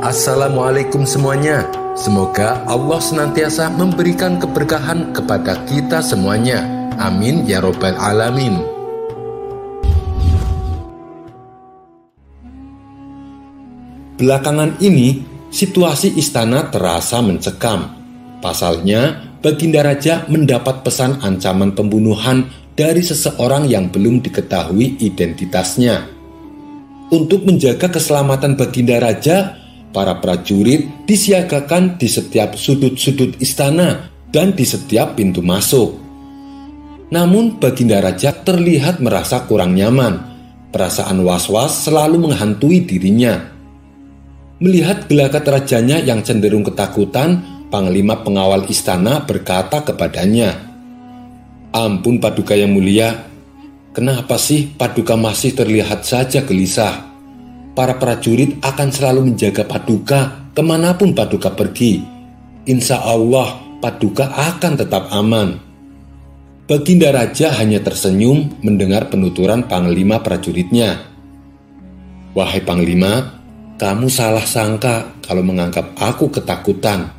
Assalamualaikum semuanya. Semoga Allah senantiasa memberikan keberkahan kepada kita semuanya. Amin ya Robbal 'Alamin. Belakangan ini, situasi istana terasa mencekam. Pasalnya, Baginda Raja mendapat pesan ancaman pembunuhan dari seseorang yang belum diketahui identitasnya. Untuk menjaga keselamatan Baginda Raja, para prajurit disiagakan di setiap sudut-sudut istana dan di setiap pintu masuk. Namun Baginda Raja terlihat merasa kurang nyaman. Perasaan was-was selalu menghantui dirinya. Melihat gelagat rajanya yang cenderung ketakutan, Panglima pengawal istana berkata kepadanya, Ampun Paduka yang mulia, kenapa sih Paduka masih terlihat saja gelisah? Para prajurit akan selalu menjaga Paduka ke mana pun Paduka pergi. Insya Allah, Paduka akan tetap aman. Baginda Raja hanya tersenyum mendengar penuturan Panglima prajuritnya. Wahai Panglima, kamu salah sangka kalau menganggap aku ketakutan.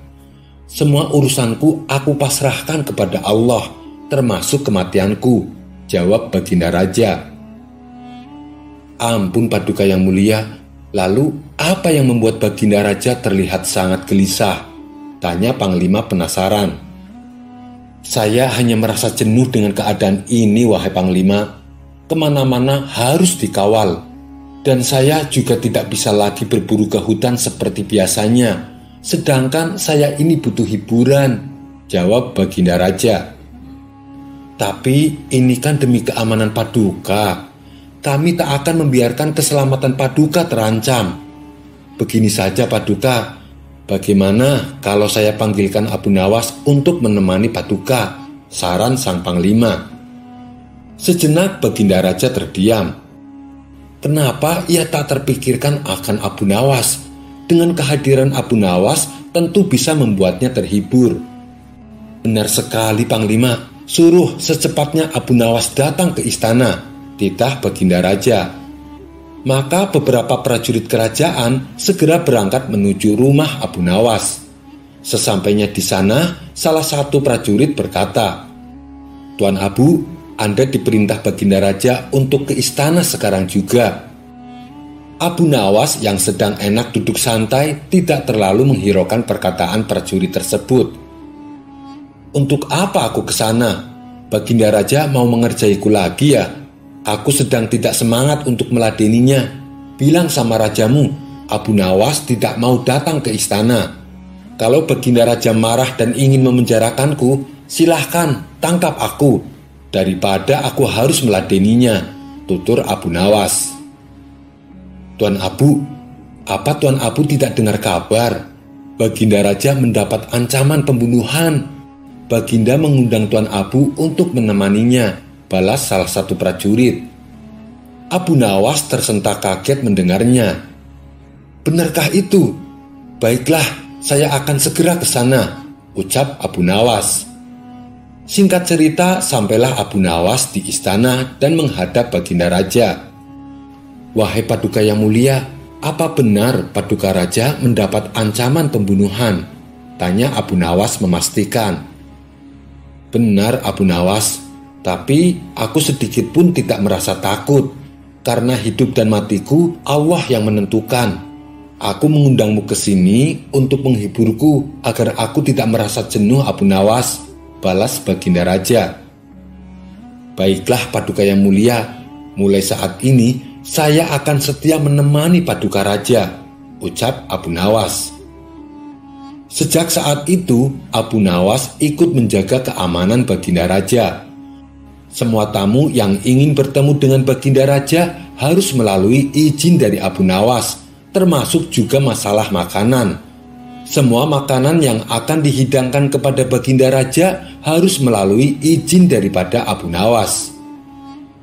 Semua urusanku aku pasrahkan kepada Allah, termasuk kematianku, jawab Baginda Raja. Ampun Paduka yang mulia, lalu apa yang membuat Baginda Raja terlihat sangat gelisah? Tanya Panglima penasaran. Saya hanya merasa jenuh dengan keadaan ini, wahai Panglima. Ke mana-mana harus dikawal. Dan saya juga tidak bisa lagi berburu ke hutan seperti biasanya. Sedangkan saya ini butuh hiburan, jawab Baginda Raja. Tapi ini kan demi keamanan Paduka, kami tak akan membiarkan keselamatan Paduka terancam. Begini saja Paduka, bagaimana kalau saya panggilkan Abu Nawas untuk menemani Paduka? Saran sang panglima. Sejenak Baginda Raja terdiam. Kenapa ia tak terpikirkan akan Abu Nawas? Dengan kehadiran Abu Nawas tentu bisa membuatnya terhibur. Benar sekali Panglima, suruh secepatnya Abu Nawas datang ke istana titah Baginda Raja. Maka beberapa prajurit kerajaan segera berangkat menuju rumah Abu Nawas. Sesampainya di sana, salah satu prajurit berkata, Tuan Abu, Anda diperintah Baginda Raja untuk ke istana sekarang juga. Abu Nawas yang sedang enak duduk santai tidak terlalu menghiraukan perkataan prajurit tersebut. Untuk apa aku ke sana? Baginda Raja mau mengerjaiku lagi ya? Aku sedang tidak semangat untuk meladeninya. Bilang sama rajamu, Abu Nawas tidak mau datang ke istana. Kalau Baginda Raja marah dan ingin memenjarakanku, silahkan tangkap aku. Daripada aku harus meladeninya, tutur Abu Nawas. Tuan Abu, apa Tuan Abu tidak dengar kabar? Baginda Raja mendapat ancaman pembunuhan. Baginda mengundang Tuan Abu untuk menemaninya balas salah satu prajurit. Abu Nawas tersentak kaget mendengarnya. Benarkah itu? Baiklah, saya akan segera ke sana, ucap Abu Nawas. Singkat cerita, sampailah Abu Nawas di istana dan menghadap Baginda Raja. Wahai Paduka yang mulia, apa benar Paduka Raja mendapat ancaman pembunuhan? Tanya Abu Nawas memastikan. Benar Abu Nawas, tapi aku sedikit pun tidak merasa takut, karena hidup dan matiku Allah yang menentukan. Aku mengundangmu ke sini untuk menghiburku agar aku tidak merasa jenuh Abu Nawas, balas Baginda Raja. Baiklah Paduka yang mulia, mulai saat ini saya akan setia menemani Paduka Raja, ucap Abu Nawas. Sejak saat itu, Abu Nawas ikut menjaga keamanan Baginda Raja semua tamu yang ingin bertemu dengan Baginda Raja harus melalui izin dari Abu Nawas, termasuk juga masalah makanan. Semua makanan yang akan dihidangkan kepada Baginda Raja harus melalui izin daripada Abu Nawas.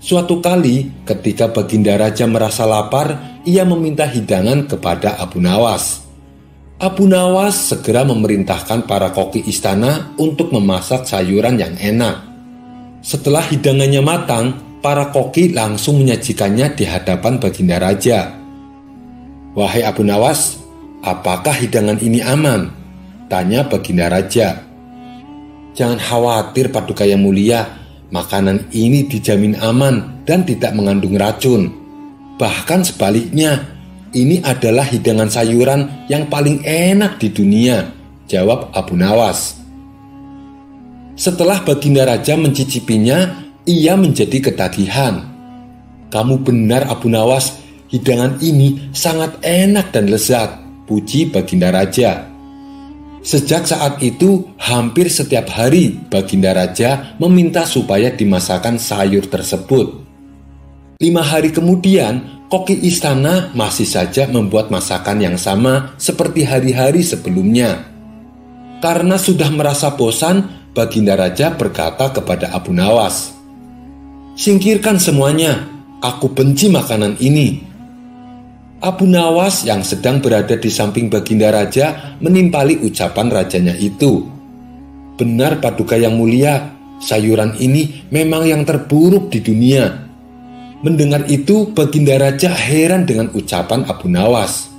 Suatu kali, ketika Baginda Raja merasa lapar, ia meminta hidangan kepada Abu Nawas. Abu Nawas segera memerintahkan para koki istana untuk memasak sayuran yang enak. Setelah hidangannya matang, para koki langsung menyajikannya di hadapan Baginda Raja. Wahai Abu Nawas, apakah hidangan ini aman? Tanya Baginda Raja. Jangan khawatir Paduka yang mulia, makanan ini dijamin aman dan tidak mengandung racun. Bahkan sebaliknya, ini adalah hidangan sayuran yang paling enak di dunia, jawab Abu Nawas. Setelah Baginda Raja mencicipinya, ia menjadi ketagihan. Kamu benar Abu Nawas, hidangan ini sangat enak dan lezat, puji Baginda Raja. Sejak saat itu, hampir setiap hari Baginda Raja meminta supaya dimasakkan sayur tersebut. Lima hari kemudian, koki istana masih saja membuat masakan yang sama seperti hari-hari sebelumnya. Karena sudah merasa bosan, Baginda Raja berkata kepada Abu Nawas, "Singkirkan semuanya, aku benci makanan ini." Abu Nawas yang sedang berada di samping Baginda Raja menimpali ucapan rajanya itu. Benar Paduka yang mulia, sayuran ini memang yang terburuk di dunia. Mendengar itu, Baginda Raja heran dengan ucapan Abu Nawas.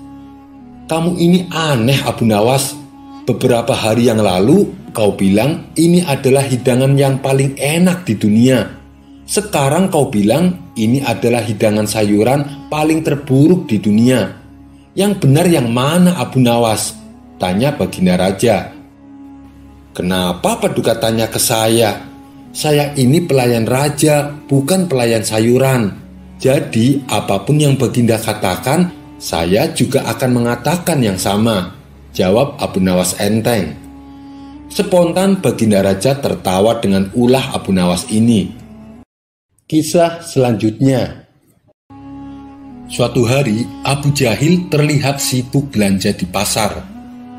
Kamu ini aneh Abu Nawas. Beberapa hari yang lalu kau bilang ini adalah hidangan yang paling enak di dunia. Sekarang kau bilang ini adalah hidangan sayuran paling terburuk di dunia. Yang benar yang mana Abu Nawas? Tanya Baginda Raja. Kenapa Paduka tanya ke saya? Saya ini pelayan raja, bukan pelayan sayuran. Jadi, apa pun yang Baginda katakan, saya juga akan mengatakan yang sama. Jawab Abu Nawas enteng. Spontan Baginda Raja tertawa dengan ulah Abu Nawas ini. Kisah selanjutnya Suatu hari, Abu Jahil terlihat sibuk belanja di pasar.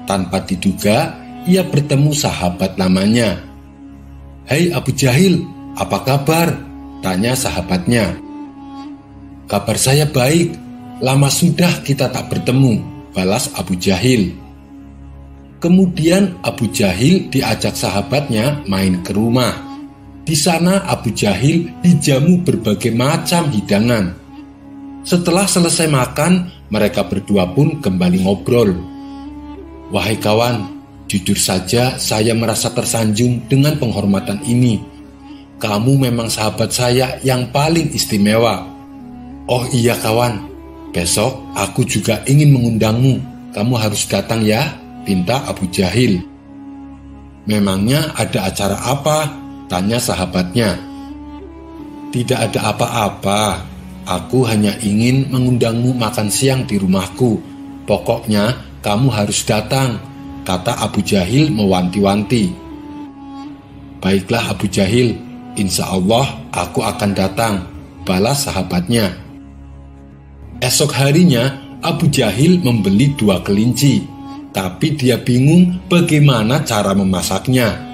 Tanpa diduga, ia bertemu sahabat namanya, Hei Abu Jahil, apa kabar? Tanya sahabatnya. Kabar saya baik, lama sudah kita tak bertemu, balas Abu Jahil. Kemudian Abu Jahil diajak sahabatnya main ke rumah. Di sana Abu Jahil dijamu berbagai macam hidangan. Setelah selesai makan, mereka berdua pun kembali ngobrol. Wahai kawan, Jujur saja, saya merasa tersanjung dengan penghormatan ini. Kamu memang sahabat saya yang paling istimewa. Oh iya, kawan, besok aku juga ingin mengundangmu. Kamu harus datang ya, pinta Abu Jahil. Memangnya ada acara apa? Tanya sahabatnya. Tidak ada apa-apa. Aku hanya ingin mengundangmu makan siang di rumahku. Pokoknya kamu harus datang kata Abu Jahil mewanti-wanti. Baiklah Abu Jahil, insya Allah aku akan datang, balas sahabatnya. Esok harinya Abu Jahil membeli dua kelinci, tapi dia bingung bagaimana cara memasaknya.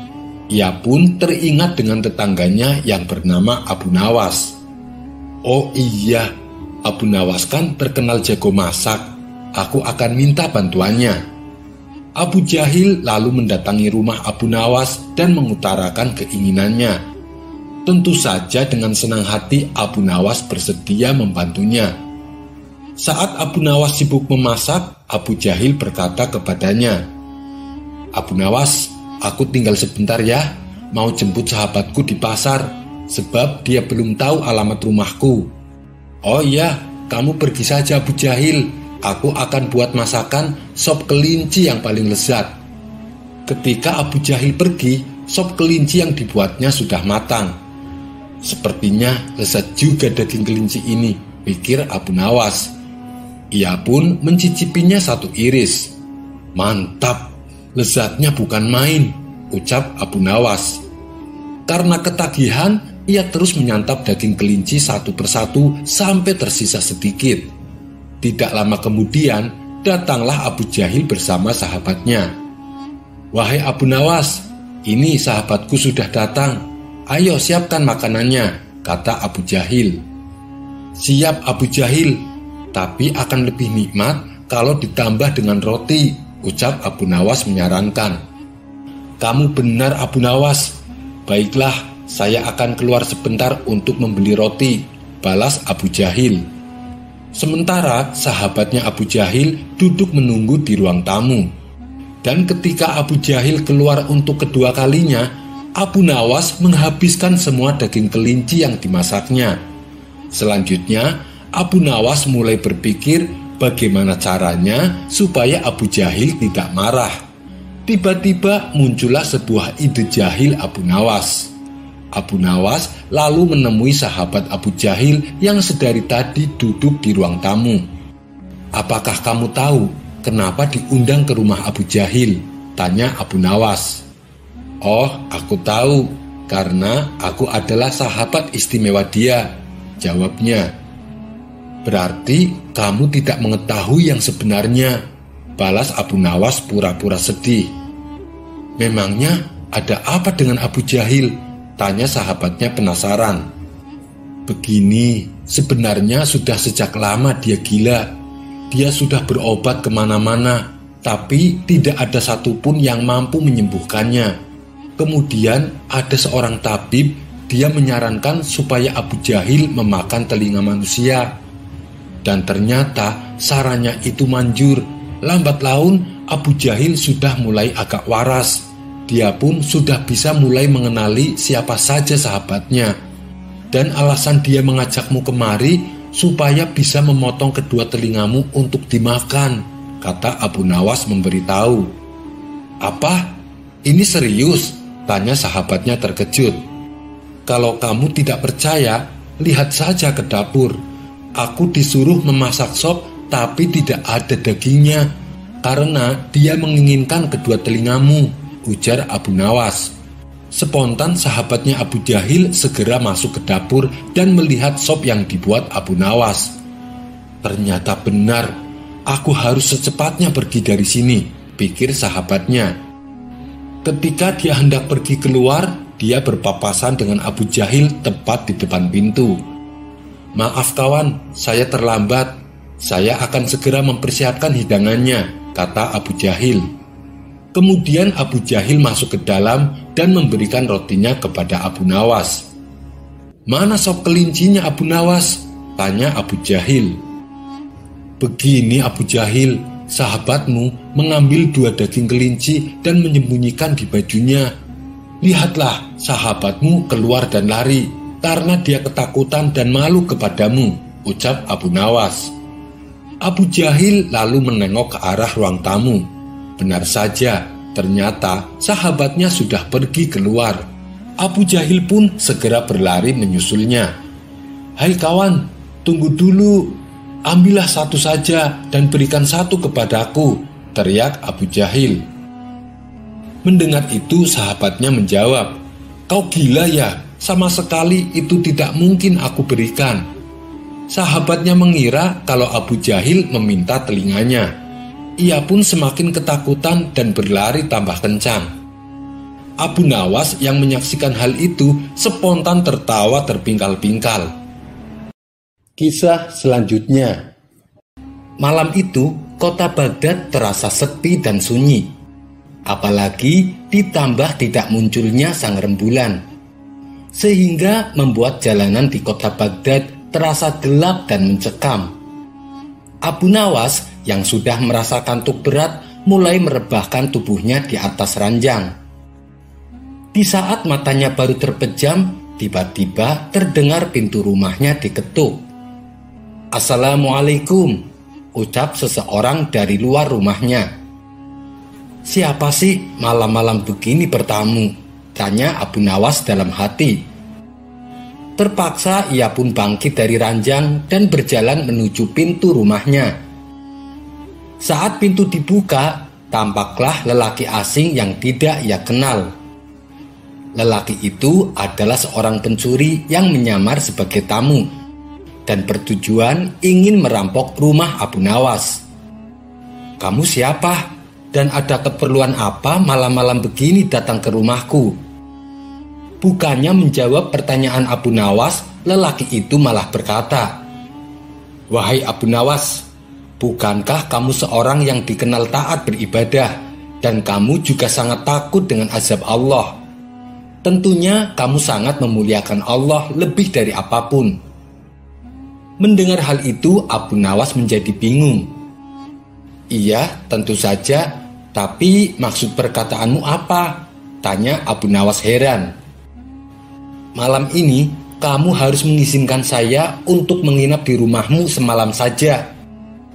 Ia pun teringat dengan tetangganya yang bernama Abu Nawas. Oh iya, Abu Nawas kan terkenal jago masak. Aku akan minta bantuannya. Abu Jahil lalu mendatangi rumah Abu Nawas dan mengutarakan keinginannya. Tentu saja dengan senang hati Abu Nawas bersedia membantunya. Saat Abu Nawas sibuk memasak, Abu Jahil berkata kepadanya, Abu Nawas, aku tinggal sebentar ya, mau jemput sahabatku di pasar, sebab dia belum tahu alamat rumahku. Oh iya, kamu pergi saja Abu Jahil, aku akan buat masakan sop kelinci yang paling lezat. Ketika Abu Jahil pergi, sop kelinci yang dibuatnya sudah matang. Sepertinya lezat juga daging kelinci ini, pikir Abu Nawas. Ia pun mencicipinya satu iris. Mantap, lezatnya bukan main, ucap Abu Nawas. Karena ketagihan, ia terus menyantap daging kelinci satu persatu sampai tersisa sedikit. Tidak lama kemudian, datanglah Abu Jahil bersama sahabatnya. Wahai Abu Nawas, ini sahabatku sudah datang. Ayo siapkan makanannya, kata Abu Jahil. Siap Abu Jahil, tapi akan lebih nikmat kalau ditambah dengan roti, ucap Abu Nawas menyarankan. Kamu benar Abu Nawas. Baiklah, saya akan keluar sebentar untuk membeli roti, balas Abu Jahil. Sementara sahabatnya Abu Jahil duduk menunggu di ruang tamu. Dan ketika Abu Jahil keluar untuk kedua kalinya, Abu Nawas menghabiskan semua daging kelinci yang dimasaknya. Selanjutnya, Abu Nawas mulai berpikir bagaimana caranya supaya Abu Jahil tidak marah. Tiba-tiba muncullah sebuah ide jahil Abu Nawas. Abu Nawas lalu menemui sahabat Abu Jahil yang sedari tadi duduk di ruang tamu. Apakah kamu tahu kenapa diundang ke rumah Abu Jahil? Tanya Abu Nawas. Oh, aku tahu, karena aku adalah sahabat istimewa dia, jawabnya. Berarti kamu tidak mengetahui yang sebenarnya, balas Abu Nawas pura-pura sedih. Memangnya ada apa dengan Abu Jahil? Tanya sahabatnya penasaran. Begini, sebenarnya sudah sejak lama dia gila. Dia sudah berobat ke mana-mana, tapi tidak ada satupun yang mampu menyembuhkannya. Kemudian ada seorang tabib, dia menyarankan supaya Abu Jahil memakan telinga manusia dan ternyata sarannya itu manjur. Lambat laun Abu Jahil sudah mulai agak waras. Dia pun sudah bisa mulai mengenali siapa saja sahabatnya. Dan alasan dia mengajakmu kemari supaya bisa memotong kedua telingamu untuk dimakan, kata Abu Nawas memberitahu. Apa? Ini serius? Tanya sahabatnya terkejut. Kalau kamu tidak percaya, lihat saja ke dapur Aku disuruh memasak sop tapi tidak ada dagingnya karena dia menginginkan kedua telingamu, ujar Abu Nawas. Spontan sahabatnya Abu Jahil segera masuk ke dapur dan melihat sop yang dibuat Abu Nawas. Ternyata benar, aku harus secepatnya pergi dari sini, pikir sahabatnya. Ketika dia hendak pergi keluar, dia berpapasan dengan Abu Jahil tepat di depan pintu. Maaf kawan, saya terlambat. Saya akan segera mempersiapkan hidangannya, kata Abu Jahil. Kemudian Abu Jahil masuk ke dalam dan memberikan rotinya kepada Abu Nawas. Mana sop kelincinya Abu Nawas? Tanya Abu Jahil. Begini Abu Jahil, sahabatmu mengambil dua daging kelinci dan menyembunyikan di bajunya. Lihatlah, sahabatmu keluar dan lari karena dia ketakutan dan malu kepadamu, ucap Abu Nawas. Abu Jahil lalu menengok ke arah ruang tamu. Benar saja, ternyata sahabatnya sudah pergi keluar. Abu Jahil pun segera berlari menyusulnya. Hai kawan, tunggu dulu. Ambillah satu saja dan berikan satu kepadaku, teriak Abu Jahil. Mendengar itu sahabatnya menjawab, Kau gila ya, sama sekali itu tidak mungkin aku berikan. Sahabatnya mengira kalau Abu Jahil meminta telinganya. Ia pun semakin ketakutan dan berlari tambah kencang. Abu Nawas yang menyaksikan hal itu spontan tertawa terpingkal-pingkal. Kisah selanjutnya Malam itu, kota Baghdad terasa sepi dan sunyi. Apalagi ditambah tidak munculnya sang rembulan sehingga membuat jalanan di kota Baghdad terasa gelap dan mencekam. Abu Nawas yang sudah merasa kantuk berat mulai merebahkan tubuhnya di atas ranjang. Di saat matanya baru terpejam, tiba-tiba terdengar pintu rumahnya diketuk. Assalamualaikum, ucap seseorang dari luar rumahnya. Siapa sih malam-malam begini bertamu? Tanya Abu Nawas dalam hati. Terpaksa ia pun bangkit dari ranjang dan berjalan menuju pintu rumahnya. Saat pintu dibuka, tampaklah lelaki asing yang tidak ia kenal. Lelaki itu adalah seorang pencuri yang menyamar sebagai tamu dan bertujuan ingin merampok rumah Abu Nawas. "Kamu siapa? Dan ada keperluan apa malam-malam begini datang ke rumahku?" Bukannya menjawab pertanyaan Abu Nawas, lelaki itu malah berkata, Wahai Abu Nawas, bukankah kamu seorang yang dikenal taat beribadah dan kamu juga sangat takut dengan azab Allah? Tentunya kamu sangat memuliakan Allah lebih dari apa pun. Mendengar hal itu, Abu Nawas menjadi bingung. Iya, tentu saja, tapi maksud perkataanmu apa? Tanya Abu Nawas heran. Malam ini, kamu harus mengizinkan saya untuk menginap di rumahmu semalam saja.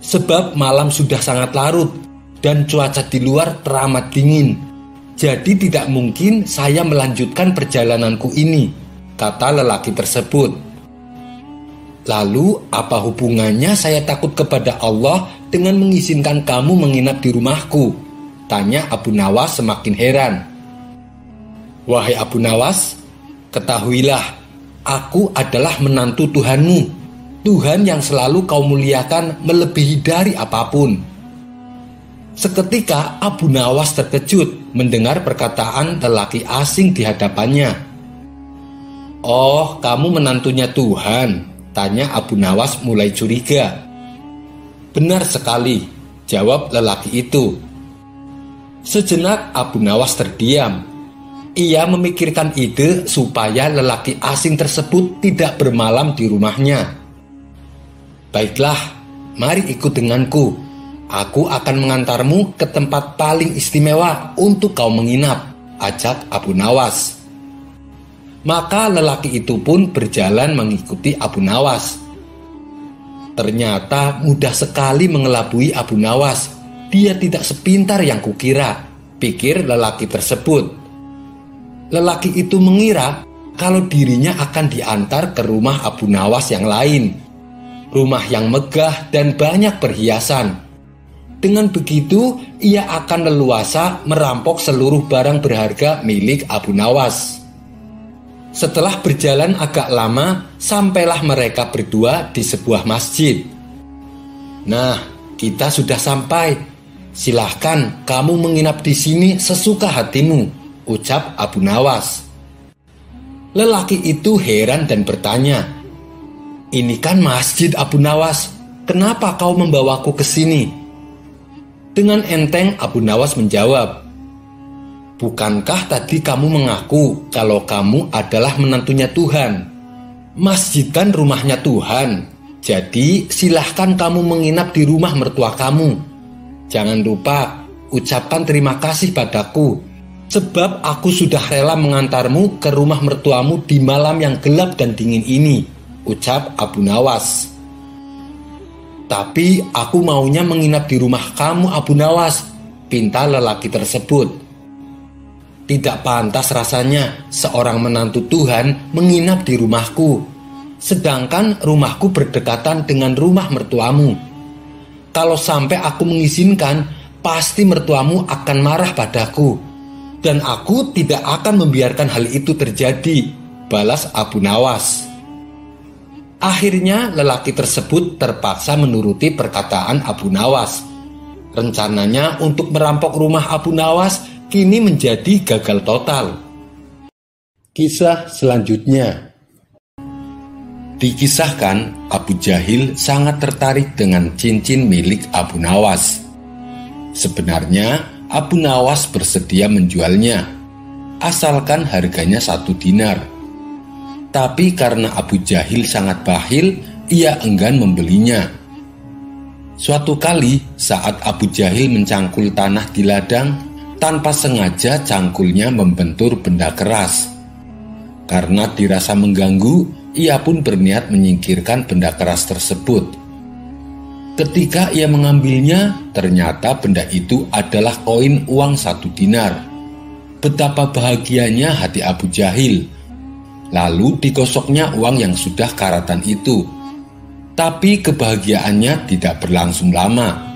Sebab malam sudah sangat larut dan cuaca di luar teramat dingin. Jadi tidak mungkin saya melanjutkan perjalananku ini, kata lelaki tersebut. Lalu apa hubungannya saya takut kepada Allah dengan mengizinkan kamu menginap di rumahku? Tanya Abu Nawas semakin heran. Wahai Abu Nawas, ketahuilah, aku adalah menantu Tuhanmu, Tuhan yang selalu kau muliakan melebihi dari apa pun. Seketika Abu Nawas terkejut mendengar perkataan lelaki asing di hadapannya. Oh, kamu menantunya Tuhan? Tanya Abu Nawas mulai curiga. Benar sekali, jawab lelaki itu. Sejenak Abu Nawas terdiam. Ia memikirkan ide supaya lelaki asing tersebut tidak bermalam di rumahnya. Baiklah, mari ikut denganku, Aku akan mengantarmu ke tempat paling istimewa untuk kau menginap, ajak Abu Nawas. Maka lelaki itu pun berjalan mengikuti Abu Nawas. Ternyata mudah sekali mengelabui Abu Nawas. Dia tidak sepintar yang kukira, pikir lelaki tersebut. Lelaki itu mengira kalau dirinya akan diantar ke rumah Abu Nawas yang lain. Rumah yang megah dan banyak perhiasan dengan begitu, ia akan leluasa merampok seluruh barang berharga milik Abu Nawas. Setelah berjalan agak lama, sampailah mereka berdua di sebuah masjid. Nah, kita sudah sampai. Silahkan kamu menginap di sini sesuka hatimu, ucap Abu Nawas. Lelaki itu heran dan bertanya, "Ini kan masjid Abu Nawas, kenapa kau membawaku ke sini?" Dengan enteng Abu Nawas menjawab, Bukankah tadi kamu mengaku kalau kamu adalah menantunya Tuhan? Masjid kan rumahnya Tuhan, jadi silahkan kamu menginap di rumah mertua kamu. Jangan lupa ucapkan terima kasih padaku, sebab aku sudah rela mengantarmu ke rumah mertuamu di malam yang gelap dan dingin ini, ucap Abu Nawas. Tapi aku maunya menginap di rumah kamu Abu Nawas, pinta lelaki tersebut. Tidak pantas rasanya seorang menantu Tuhan menginap di rumahku, sedangkan rumahku berdekatan dengan rumah mertuamu. Kalau sampai aku mengizinkan, pasti mertuamu akan marah padaku, dan aku tidak akan membiarkan hal itu terjadi, balas Abu Nawas. Akhirnya lelaki tersebut terpaksa menuruti perkataan Abu Nawas. Rencananya untuk merampok rumah Abu Nawas kini menjadi gagal total. Kisah selanjutnya Dikisahkan Abu Jahil sangat tertarik dengan cincin milik Abu Nawas. Sebenarnya Abu Nawas bersedia menjualnya, asalkan harganya satu dinar. Tapi karena Abu Jahil sangat bahil, ia enggan membelinya. Suatu kali saat Abu Jahil mencangkul tanah di ladang, tanpa sengaja cangkulnya membentur benda keras. Karena dirasa mengganggu, ia pun berniat menyingkirkan benda keras tersebut. Ketika ia mengambilnya, ternyata benda itu adalah koin uang satu dinar. Betapa bahagianya hati Abu Jahil Lalu digosoknya uang yang sudah karatan itu. Tapi kebahagiaannya tidak berlangsung lama.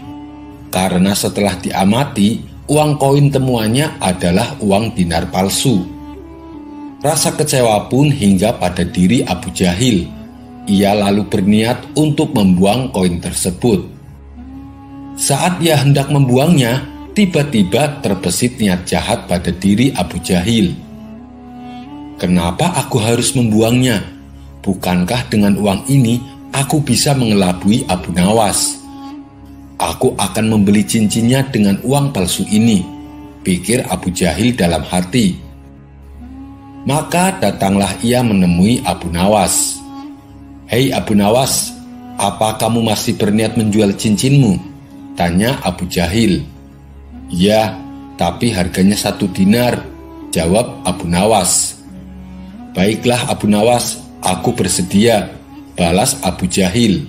Karena setelah diamati, uang koin temuannya adalah uang dinar palsu. Rasa kecewa pun hingga pada diri Abu Jahil. Ia lalu berniat untuk membuang koin tersebut. Saat ia hendak membuangnya, tiba-tiba terbesit niat jahat pada diri Abu Jahil. Kenapa aku harus membuangnya? Bukankah dengan uang ini aku bisa mengelabui Abu Nawas? Aku akan membeli cincinnya dengan uang palsu ini, pikir Abu Jahil dalam hati. Maka datanglah ia menemui Abu Nawas. Hei Abu Nawas, Apa kamu masih berniat menjual cincinmu? Tanya Abu Jahil. Ya, tapi harganya satu dinar, jawab Abu Nawas. Baiklah Abu Nawas, aku bersedia, balas Abu Jahil.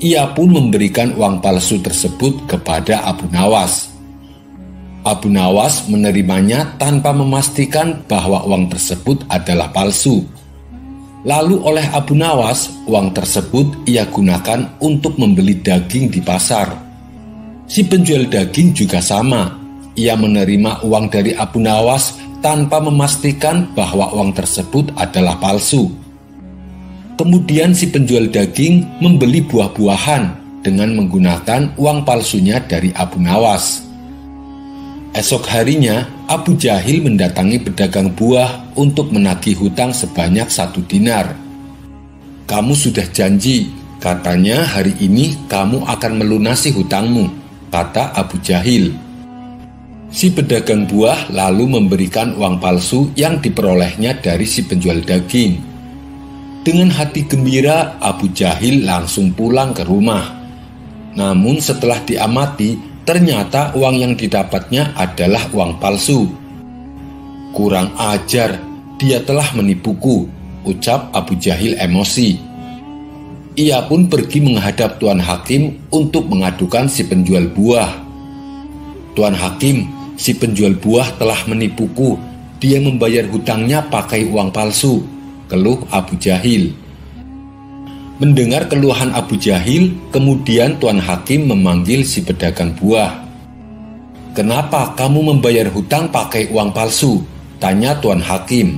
Ia pun memberikan uang palsu tersebut kepada Abu Nawas. Abu Nawas menerimanya tanpa memastikan bahwa uang tersebut adalah palsu. Lalu oleh Abu Nawas, uang tersebut ia gunakan untuk membeli daging di pasar. Si penjual daging juga sama. Ia menerima uang dari Abu Nawas tanpa memastikan bahwa uang tersebut adalah palsu. Kemudian si penjual daging membeli buah-buahan dengan menggunakan uang palsunya dari Abu Nawas. Esok harinya, Abu Jahil mendatangi pedagang buah untuk menagih hutang sebanyak satu dinar. Kamu sudah janji, katanya hari ini kamu akan melunasi hutangmu, kata Abu Jahil. Si pedagang buah lalu memberikan uang palsu yang diperolehnya dari si penjual daging. Dengan hati gembira, Abu Jahil langsung pulang ke rumah. Namun setelah diamati, Ternyata uang yang didapatnya adalah uang palsu. Kurang ajar, dia telah menipuku, ucap Abu Jahil emosi. Ia pun pergi menghadap Tuan Hakim untuk mengadukan si penjual buah. Tuan Hakim, si penjual buah telah menipuku. Dia membayar hutangnya pakai uang palsu, keluh Abu Jahil. Mendengar keluhan Abu Jahil, kemudian Tuan Hakim memanggil si pedagang buah. Kenapa kamu membayar hutang pakai uang palsu? Tanya Tuan Hakim.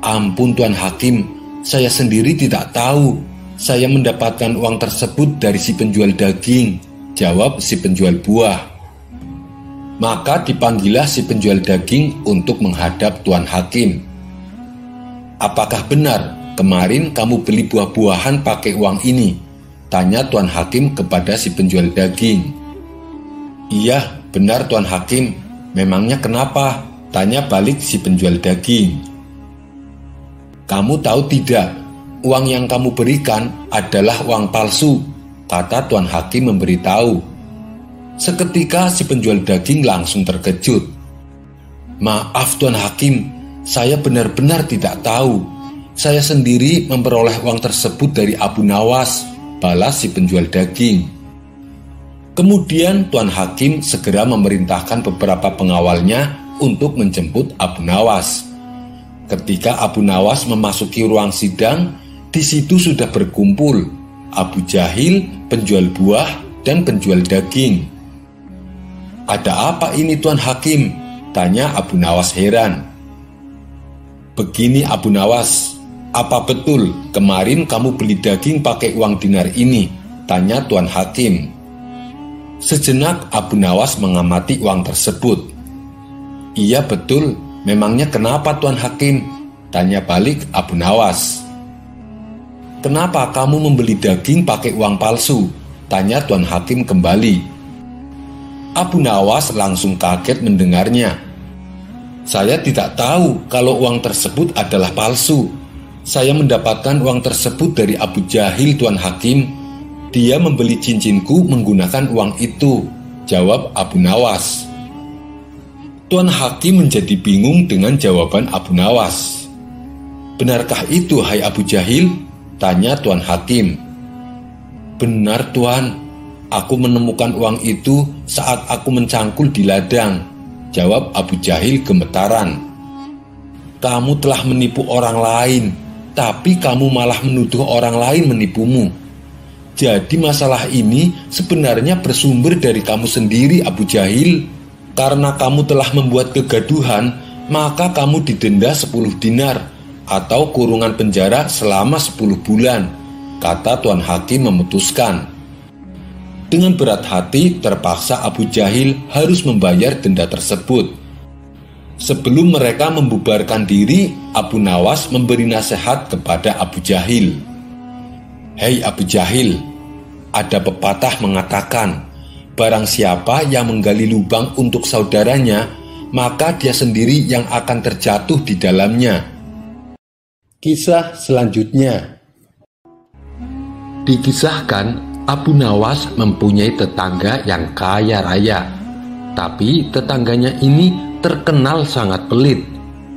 Ampun Tuan Hakim, saya sendiri tidak tahu. Saya mendapatkan uang tersebut dari si penjual daging, jawab si penjual buah. Maka dipanggillah si penjual daging untuk menghadap Tuan Hakim. Apakah benar Kemarin kamu beli buah-buahan pakai uang ini. Tanya Tuan Hakim kepada si penjual daging. Iya, benar Tuan Hakim. Memangnya kenapa? Tanya balik si penjual daging. Kamu tahu tidak, uang yang kamu berikan adalah uang palsu, kata Tuan Hakim memberitahu. Seketika si penjual daging langsung terkejut. Maaf Tuan Hakim, saya benar-benar tidak tahu saya sendiri memperoleh uang tersebut dari Abu Nawas, balas si penjual daging. Kemudian Tuan Hakim segera memerintahkan beberapa pengawalnya untuk menjemput Abu Nawas. Ketika Abu Nawas memasuki ruang sidang, di situ sudah berkumpul Abu Jahil, penjual buah, dan penjual daging. Ada apa ini Tuan Hakim? Tanya Abu Nawas heran. Begini Abu Nawas, apa betul kemarin kamu beli daging pakai uang dinar ini? Tanya Tuan Hakim. Sejenak Abu Nawas mengamati uang tersebut. Iya betul, memangnya kenapa Tuan Hakim? Tanya balik Abu Nawas. Kenapa kamu membeli daging pakai uang palsu? Tanya Tuan Hakim kembali. Abu Nawas langsung kaget mendengarnya. Saya tidak tahu kalau uang tersebut adalah palsu, saya mendapatkan uang tersebut dari Abu Jahil Tuan Hakim. Dia membeli cincinku menggunakan uang itu, jawab Abu Nawas. Tuan Hakim menjadi bingung dengan jawaban Abu Nawas. Benarkah itu, hai Abu Jahil? Tanya Tuan Hakim. Benar, Tuan. Aku menemukan uang itu saat aku mencangkul di ladang, jawab Abu Jahil gemetaran. Kamu telah menipu orang lain, tapi kamu malah menuduh orang lain menipumu. Jadi masalah ini sebenarnya bersumber dari kamu sendiri Abu Jahil. Karena kamu telah membuat kegaduhan, maka kamu didenda 10 dinar atau kurungan penjara selama 10 bulan, kata Tuan Hakim memutuskan. Dengan berat hati, terpaksa Abu Jahil harus membayar denda tersebut. Sebelum mereka membubarkan diri, Abu Nawas memberi nasihat kepada Abu Jahil. Hei Abu Jahil, ada pepatah mengatakan, barang siapa yang menggali lubang untuk saudaranya, maka dia sendiri yang akan terjatuh di dalamnya. Kisah selanjutnya Dikisahkan Abu Nawas mempunyai tetangga yang kaya raya. Tapi tetangganya ini terkenal sangat pelit.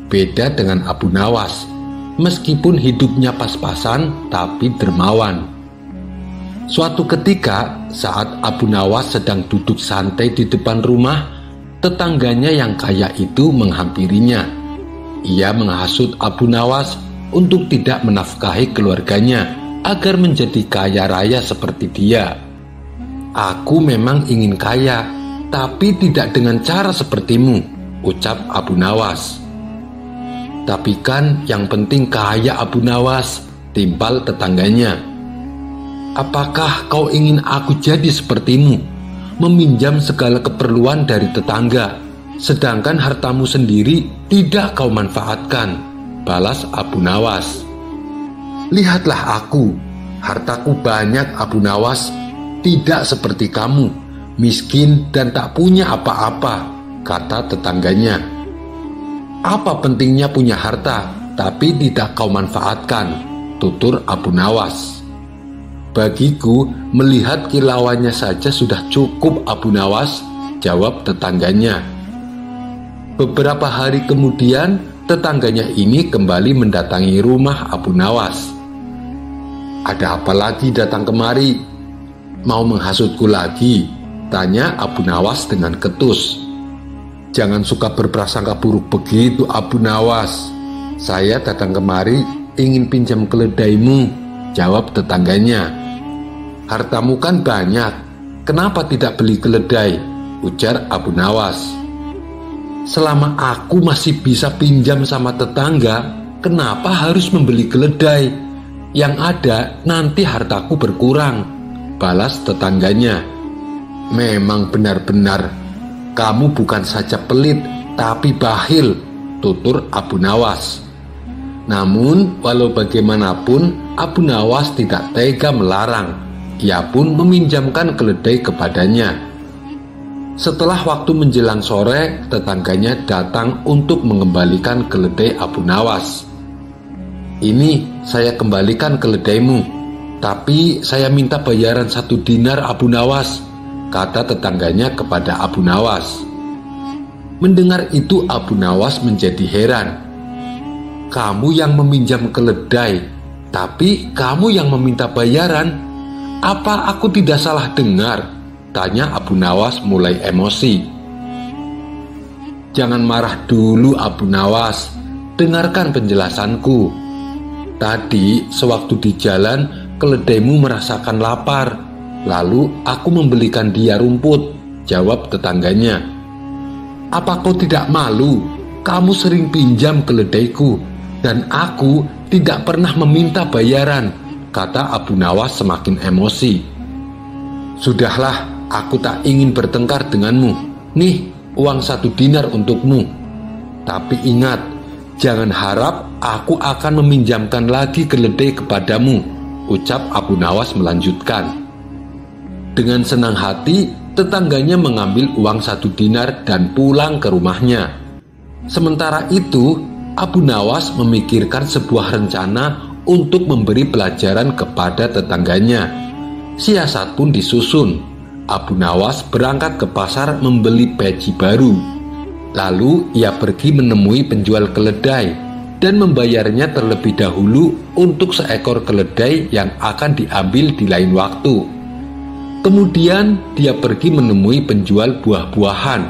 Beda dengan Abu Nawas. Meskipun hidupnya pas-pasan tapi dermawan. Suatu ketika saat Abu Nawas sedang duduk santai di depan rumah, tetangganya yang kaya itu menghampirinya. Ia menghasut Abu Nawas untuk tidak menafkahi keluarganya agar menjadi kaya raya seperti dia. Aku memang ingin kaya, tapi tidak dengan cara sepertimu, ucap Abu Nawas. Tapi kan yang penting kaya Abu Nawas, timpal tetangganya. Apakah kau ingin aku jadi sepertimu, meminjam segala keperluan dari tetangga, sedangkan hartamu sendiri tidak kau manfaatkan? Balas Abu Nawas. Lihatlah aku, hartaku banyak Abu Nawas, tidak seperti kamu, miskin dan tak punya apa-apa, kata tetangganya. Apa pentingnya punya harta, tapi tidak kau manfaatkan, tutur Abu Nawas. Bagiku, melihat kilauannya saja sudah cukup Abu Nawas, jawab tetangganya. Beberapa hari kemudian, tetangganya ini kembali mendatangi rumah Abu Nawas. Ada apa lagi datang kemari? Mau menghasutku lagi? Tanya Abu Nawas dengan ketus. Jangan suka berprasangka buruk begitu Abu Nawas. Saya datang kemari ingin pinjam keledaimu, jawab tetangganya. Hartamu kan banyak, kenapa tidak beli keledai? Ujar Abu Nawas. Selama aku masih bisa pinjam sama tetangga, kenapa harus membeli keledai? Yang ada nanti hartaku berkurang. Balas tetangganya. Memang benar-benar kamu bukan saja pelit tapi bahil, tutur Abu Nawas. Namun, walau bagaimanapun, Abu Nawas tidak tega melarang. Ia pun meminjamkan keledai kepadanya. Setelah waktu menjelang sore, tetangganya datang untuk mengembalikan keledai Abu Nawas. Ini saya kembalikan keledaimu, tapi saya minta bayaran satu dinar Abu Nawas, kata tetangganya kepada Abu Nawas. Mendengar itu Abu Nawas menjadi heran. Kamu yang meminjam keledai, tapi kamu yang meminta bayaran. Apa aku tidak salah dengar? Tanya Abu Nawas mulai emosi. Jangan marah dulu Abu Nawas, dengarkan penjelasanku. Tadi, sewaktu di jalan, keledaimu merasakan lapar. Lalu aku membelikan dia rumput, jawab tetangganya. Apa kau tidak malu? Kamu sering pinjam keledaiku, dan aku tidak pernah meminta bayaran, kata Abu Nawas semakin emosi. Sudahlah, aku tak ingin bertengkar denganmu. Nih, uang satu dinar untukmu. Tapi ingat, Jangan harap aku akan meminjamkan lagi keledai kepadamu, ucap Abu Nawas melanjutkan. Dengan senang hati, tetangganya mengambil uang satu dinar dan pulang ke rumahnya. Sementara itu, Abu Nawas memikirkan sebuah rencana untuk memberi pelajaran kepada tetangganya. Siasat pun disusun. Abu Nawas berangkat ke pasar membeli peci baru Lalu ia pergi menemui penjual keledai dan membayarnya terlebih dahulu untuk seekor keledai yang akan diambil di lain waktu. Kemudian dia pergi menemui penjual buah-buahan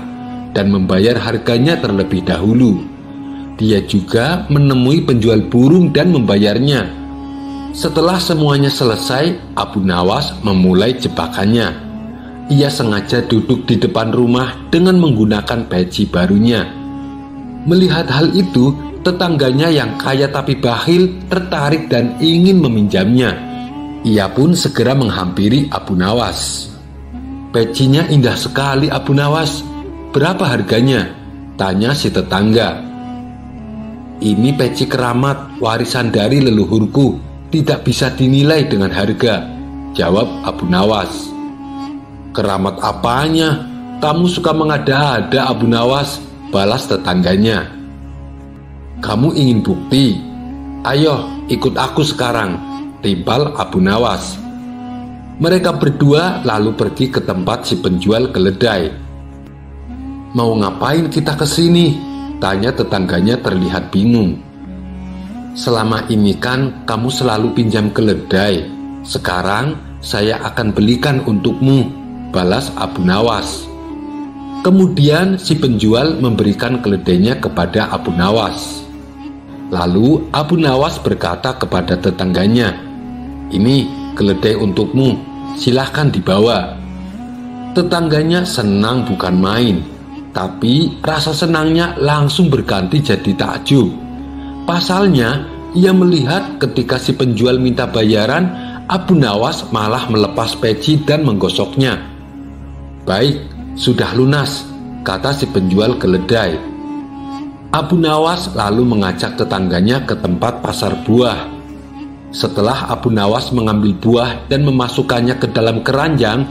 dan membayar harganya terlebih dahulu. Dia juga menemui penjual burung dan membayarnya. Setelah semuanya selesai, Abu Nawas memulai jebakannya ia sengaja duduk di depan rumah dengan menggunakan peci barunya. Melihat hal itu, tetangganya yang kaya tapi bahil tertarik dan ingin meminjamnya. Ia pun segera menghampiri Abu Nawas. Pecinya indah sekali Abu Nawas. Berapa harganya? Tanya si tetangga. Ini peci keramat warisan dari leluhurku, tidak bisa dinilai dengan harga, jawab Abu Nawas. Keramat apanya? Kamu suka mengada-ada Abu Nawas, balas tetangganya. Kamu ingin bukti? Ayo, ikut aku sekarang, timpal Abu Nawas. Mereka berdua lalu pergi ke tempat si penjual keledai. Mau ngapain kita ke sini? Tanya tetangganya terlihat bingung. Selama ini kan kamu selalu pinjam keledai. Sekarang saya akan belikan untukmu, balas Abu Nawas. Kemudian si penjual memberikan keledainya kepada Abu Nawas. Lalu Abu Nawas berkata kepada tetangganya, "Ini keledai untukmu, silahkan dibawa. Tetangganya senang bukan main, tapi rasa senangnya langsung berganti jadi takjub. Pasalnya, ia melihat ketika si penjual minta bayaran, Abu Nawas malah melepas peci dan menggosoknya. Baik, sudah lunas, kata si penjual keledai. Abu Nawas lalu mengajak tetangganya ke tempat pasar buah. Setelah Abu Nawas mengambil buah dan memasukkannya ke dalam keranjang,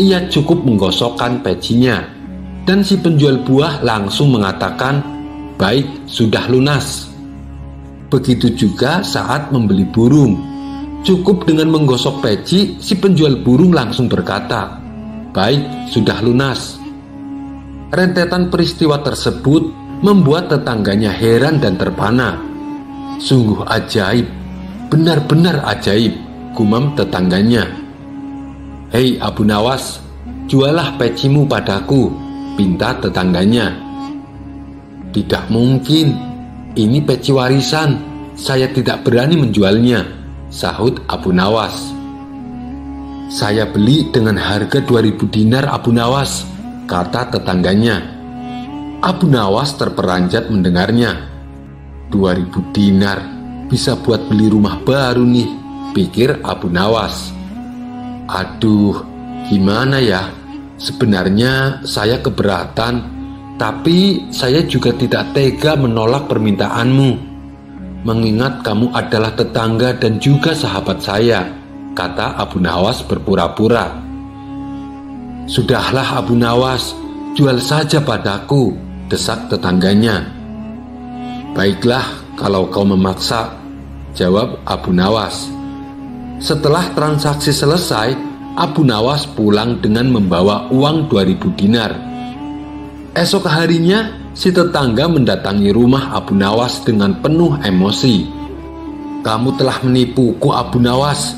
ia cukup menggosokkan pecinya. Dan si penjual buah langsung mengatakan, "Baik, sudah lunas." Begitu juga saat membeli burung. Cukup dengan menggosok peci, si penjual burung langsung berkata, "Baik, sudah lunas." Rentetan peristiwa tersebut membuat tetangganya heran dan terpana. Sungguh ajaib Benar-benar ajaib, gumam tetangganya. Hei Abu Nawas, jualah pecimu padaku, pinta tetangganya. Tidak mungkin, ini peci warisan, saya tidak berani menjualnya, sahut Abu Nawas. Saya beli dengan harga 2000 dinar Abu Nawas, kata tetangganya. Abu Nawas terperanjat mendengarnya. 2000 dinar, bisa buat beli rumah baru nih, pikir Abu Nawas. Aduh, gimana ya? Sebenarnya saya keberatan, tapi saya juga tidak tega menolak permintaanmu. Mengingat kamu adalah tetangga dan juga sahabat saya, kata Abu Nawas berpura-pura. Sudahlah Abu Nawas, jual saja padaku, desak tetangganya. Baiklah, kalau kau memaksa, jawab Abu Nawas. Setelah transaksi selesai, Abu Nawas pulang dengan membawa uang 2000 dinar. Esok harinya, si tetangga mendatangi rumah Abu Nawas dengan penuh emosi. Kamu telah menipuku Abu Nawas.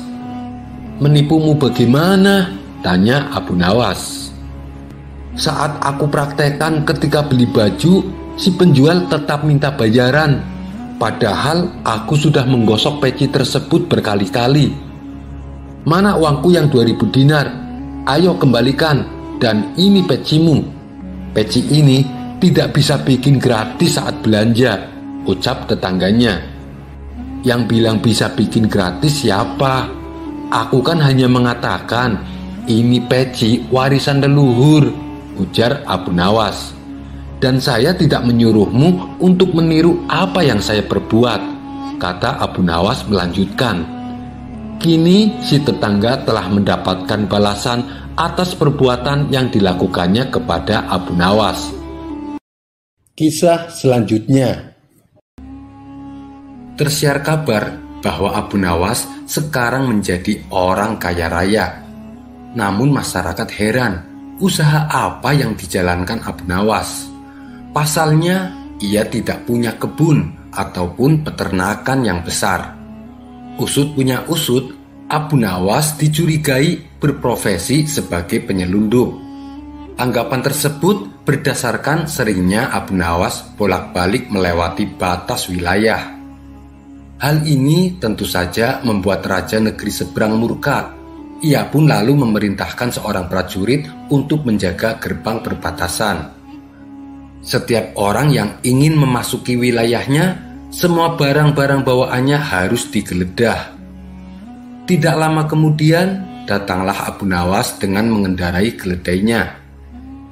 Menipumu bagaimana? Tanya Abu Nawas. Saat aku praktekkan ketika beli baju, si penjual tetap minta bayaran Padahal aku sudah menggosok peci tersebut berkali-kali. Mana uangku yang 2000 dinar? Ayo kembalikan dan ini pecimu. Peci ini tidak bisa bikin gratis saat belanja, ucap tetangganya. Yang bilang bisa bikin gratis siapa? Aku kan hanya mengatakan ini peci warisan leluhur, ujar Abu Nawas dan saya tidak menyuruhmu untuk meniru apa yang saya perbuat, kata Abu Nawas melanjutkan. Kini si tetangga telah mendapatkan balasan atas perbuatan yang dilakukannya kepada Abu Nawas. Kisah selanjutnya Tersiar kabar bahwa Abu Nawas sekarang menjadi orang kaya raya. Namun masyarakat heran, usaha apa yang dijalankan Abu Nawas? Pasalnya, ia tidak punya kebun ataupun peternakan yang besar. Usut punya usut, Abu Nawas dicurigai berprofesi sebagai penyelundup. Anggapan tersebut berdasarkan seringnya Abu Nawas bolak-balik melewati batas wilayah. Hal ini tentu saja membuat raja negeri seberang murka. Ia pun lalu memerintahkan seorang prajurit untuk menjaga gerbang perbatasan. Setiap orang yang ingin memasuki wilayahnya, semua barang-barang bawaannya harus digeledah. Tidak lama kemudian, datanglah Abu Nawas dengan mengendarai keledainya.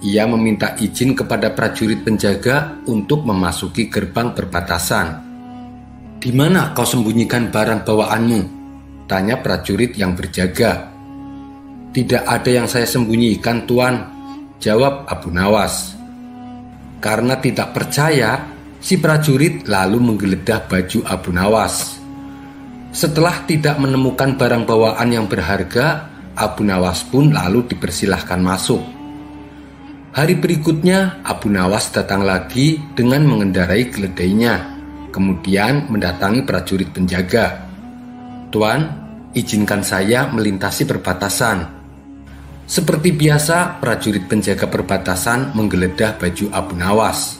Ia meminta izin kepada prajurit penjaga untuk memasuki gerbang perbatasan. "Di mana kau sembunyikan barang bawaanmu?" tanya prajurit yang berjaga. "Tidak ada yang saya sembunyikan, Tuan," jawab Abu Nawas. Karena tidak percaya, si prajurit lalu menggeledah baju Abu Nawas. Setelah tidak menemukan barang bawaan yang berharga, Abu Nawas pun lalu dipersilahkan masuk. Hari berikutnya, Abu Nawas datang lagi dengan mengendarai keledainya, kemudian mendatangi prajurit penjaga. Tuan, izinkan saya melintasi perbatasan. Seperti biasa, prajurit penjaga perbatasan menggeledah baju Abu Nawas.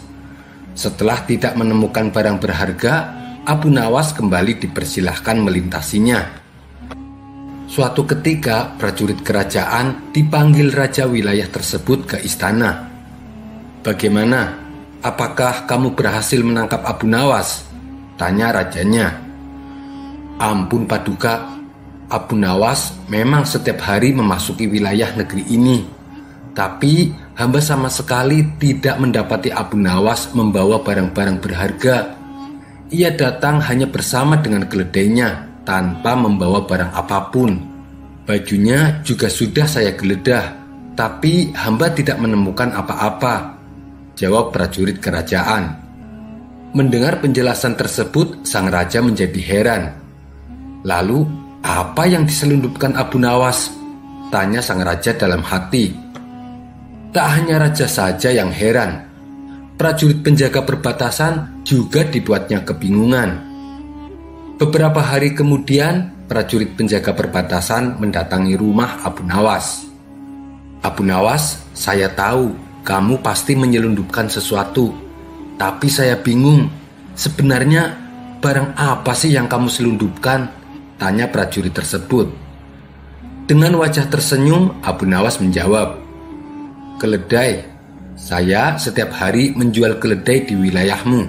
Setelah tidak menemukan barang berharga, Abu Nawas kembali dipersilahkan melintasinya. Suatu ketika, prajurit kerajaan dipanggil raja wilayah tersebut ke istana. "Bagaimana? Apakah kamu berhasil menangkap Abu Nawas?" tanya rajanya. "Ampun, Paduka. Abu Nawas memang setiap hari memasuki wilayah negeri ini, tapi hamba sama sekali tidak mendapati Abu Nawas membawa barang-barang berharga. Ia datang hanya bersama dengan keledainya." tanpa membawa barang apa pun. Bajunya juga sudah saya geledah, tapi hamba tidak menemukan apa-apa. Jawab prajurit kerajaan. Mendengar penjelasan tersebut, sang raja menjadi heran. Lalu, apa yang diselundupkan Abu Nawas? Tanya sang raja dalam hati. Tak hanya raja saja yang heran, prajurit penjaga perbatasan juga dibuatnya kebingungan. Beberapa hari kemudian, prajurit penjaga perbatasan mendatangi rumah Abu Nawas. Abu Nawas, saya tahu kamu pasti menyelundupkan sesuatu, tapi saya bingung. Sebenarnya barang apa sih yang kamu selundupkan? Tanya prajurit tersebut. Dengan wajah tersenyum, Abu Nawas menjawab, Keledai, saya setiap hari menjual keledai di wilayahmu.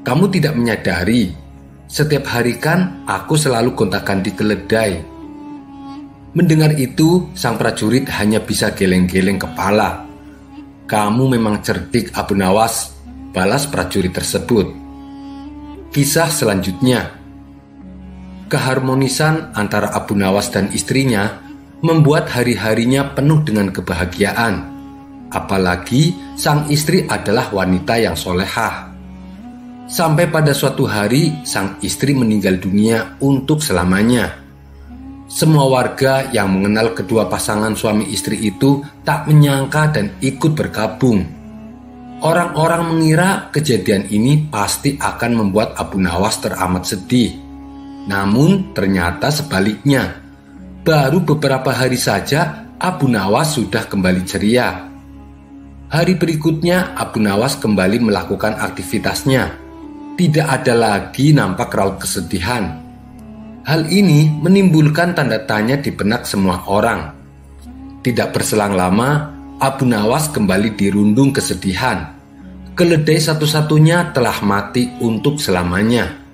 Kamu tidak menyadari setiap hari kan aku selalu gonta-ganti keledai. Mendengar itu, sang prajurit hanya bisa geleng-geleng kepala. Kamu memang cerdik Abu Nawas, balas prajurit tersebut. Kisah selanjutnya. Keharmonisan antara Abu Nawas dan istrinya membuat hari-harinya penuh dengan kebahagiaan. Apalagi sang istri adalah wanita yang solehah. Sampai pada suatu hari, sang istri meninggal dunia untuk selamanya. Semua warga yang mengenal kedua pasangan suami istri itu tak menyangka dan ikut berkabung. Orang-orang mengira kejadian ini pasti akan membuat Abu Nawas teramat sedih. Namun ternyata sebaliknya. Baru beberapa hari saja Abu Nawas sudah kembali ceria. Hari berikutnya Abu Nawas kembali melakukan aktivitasnya tidak ada lagi nampak raut kesedihan. Hal ini menimbulkan tanda tanya di benak semua orang. Tidak berselang lama, Abu Nawas kembali dirundung kesedihan. Keledai satu-satunya telah mati untuk selamanya.